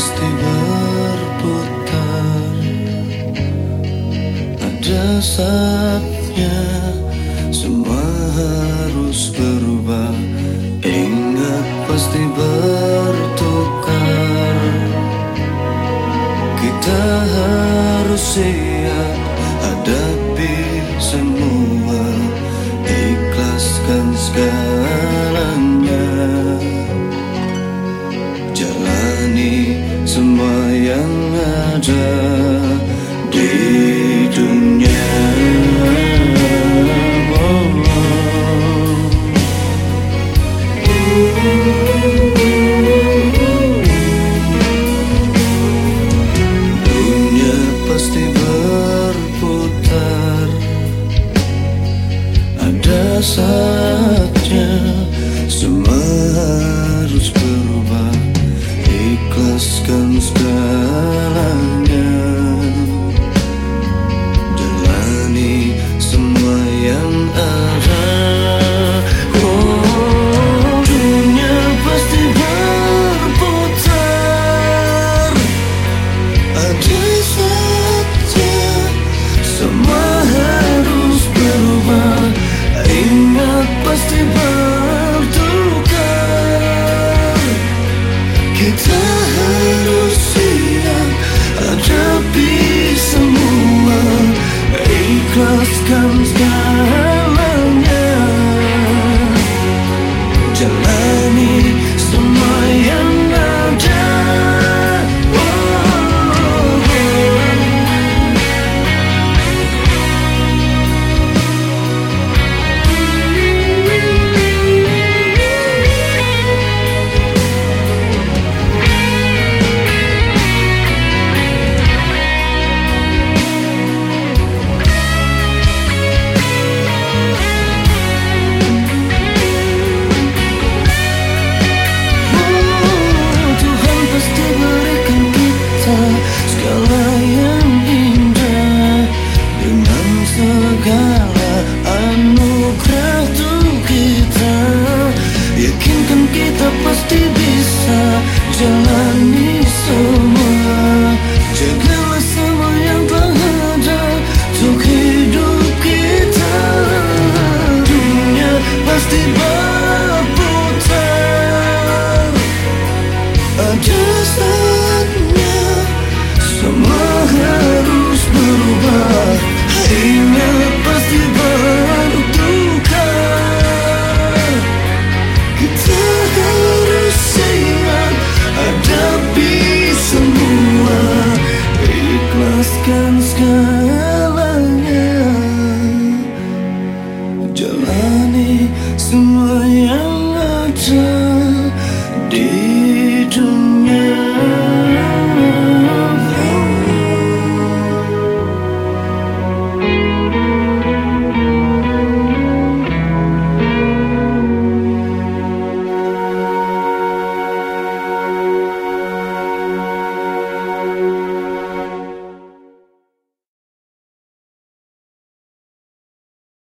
pasti berputar. Ada saatnya semua harus berubah. Ingat pasti bertukar. Kita harus siap hadapi semua. Ikhlaskan segalanya semua yang ada di dunia. Dunia pasti berputar. Ada saatnya semua Jalani pasti berputar. Ada saatnya semua harus berubah. Ingat pasti bertukar. Kita harus siap hadapi semua. Ikhlaskan sekarang soon